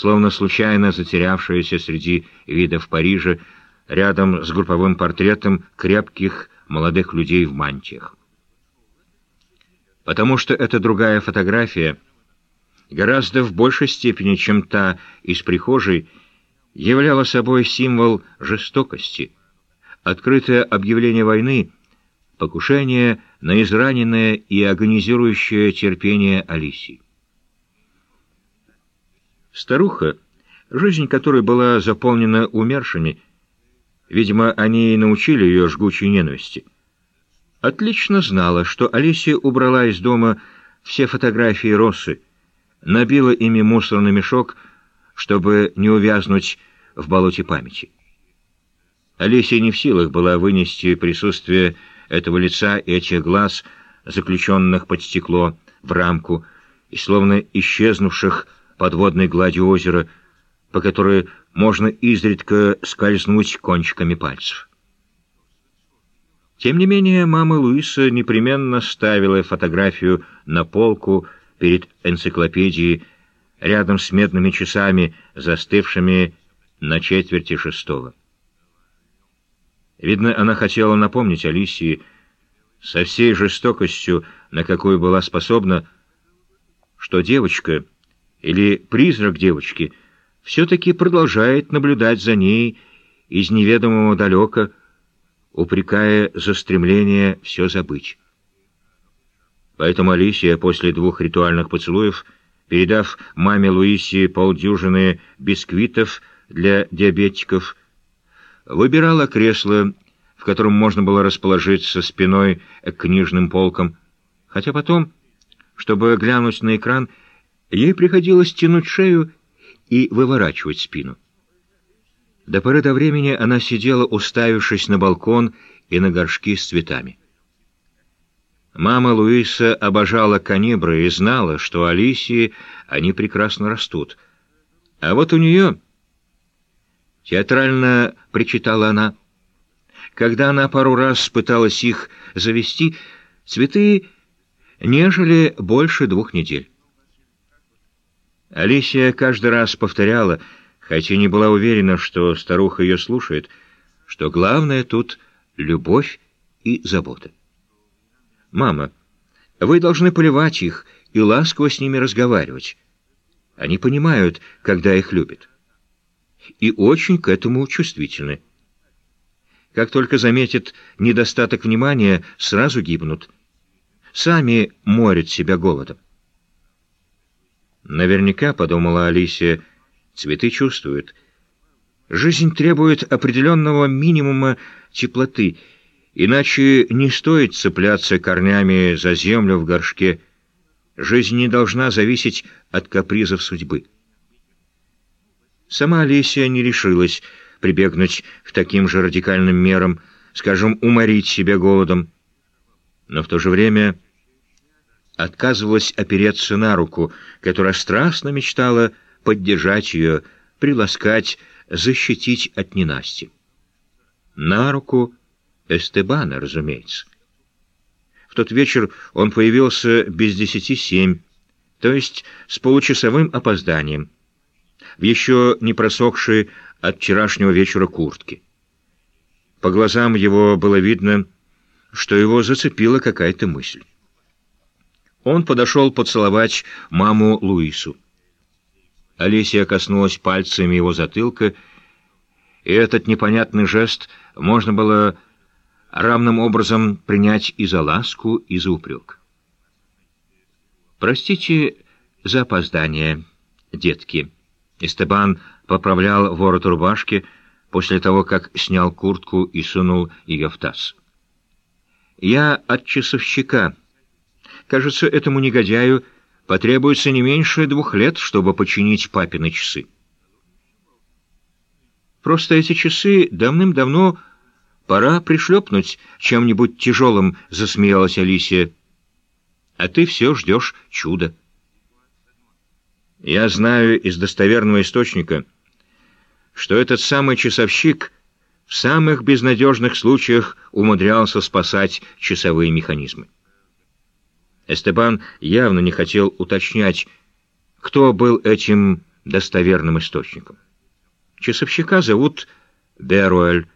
словно случайно затерявшаяся среди видов Парижа, рядом с групповым портретом крепких молодых людей в мантиях. Потому что эта другая фотография гораздо в большей степени, чем та из прихожей, являла собой символ жестокости, открытое объявление войны, покушение на израненное и агонизирующее терпение Алисии. Старуха, жизнь которой была заполнена умершими, видимо, они и научили ее жгучей ненависти, отлично знала, что Алисия убрала из дома все фотографии Россы, набила ими мусорный мешок, чтобы не увязнуть в болоте памяти. Алисия не в силах была вынести присутствие этого лица и этих глаз, заключенных под стекло, в рамку, и словно исчезнувших подводной гладью озера, по которой можно изредка скользнуть кончиками пальцев. Тем не менее, мама Луиса непременно ставила фотографию на полку перед энциклопедией рядом с медными часами, застывшими на четверти шестого. Видно, она хотела напомнить Алисии со всей жестокостью, на какую была способна, что девочка — или призрак девочки все-таки продолжает наблюдать за ней из неведомого далека, упрекая за стремление все забыть. Поэтому Алисия после двух ритуальных поцелуев, передав маме Луисе полдюжины бисквитов для диабетиков, выбирала кресло, в котором можно было расположиться спиной к книжным полкам, хотя потом, чтобы глянуть на экран, Ей приходилось тянуть шею и выворачивать спину. До поры до времени она сидела, уставившись на балкон и на горшки с цветами. Мама Луиса обожала канибры и знала, что Алисии они прекрасно растут. А вот у нее... Театрально причитала она. Когда она пару раз пыталась их завести, цветы нежели больше двух недель. Алисия каждый раз повторяла, хотя не была уверена, что старуха ее слушает, что главное тут — любовь и забота. «Мама, вы должны поливать их и ласково с ними разговаривать. Они понимают, когда их любят. И очень к этому чувствительны. Как только заметят недостаток внимания, сразу гибнут. Сами морят себя голодом. Наверняка, подумала Алисия, цветы чувствуют. Жизнь требует определенного минимума теплоты, иначе не стоит цепляться корнями за землю в горшке. Жизнь не должна зависеть от капризов судьбы. Сама Алисия не решилась прибегнуть к таким же радикальным мерам, скажем, уморить себя голодом. Но в то же время отказывалась опереться на руку, которая страстно мечтала поддержать ее, приласкать, защитить от ненасти. На руку Эстебана, разумеется. В тот вечер он появился без десяти семь, то есть с получасовым опозданием, в еще не просохшей от вчерашнего вечера куртке. По глазам его было видно, что его зацепила какая-то мысль. Он подошел поцеловать маму Луису. Алисия коснулась пальцами его затылка, и этот непонятный жест можно было равным образом принять и за ласку, и за упрек. «Простите за опоздание, детки». Эстебан поправлял ворот рубашки после того, как снял куртку и сунул ее в таз. «Я от часовщика». Кажется, этому негодяю потребуется не меньше двух лет, чтобы починить папины часы. Просто эти часы давным-давно пора пришлепнуть чем-нибудь тяжелым, засмеялась Алисия. А ты все ждешь чуда. Я знаю из достоверного источника, что этот самый часовщик в самых безнадежных случаях умудрялся спасать часовые механизмы. Эстебан явно не хотел уточнять, кто был этим достоверным источником. Часовщика зовут Беруэль,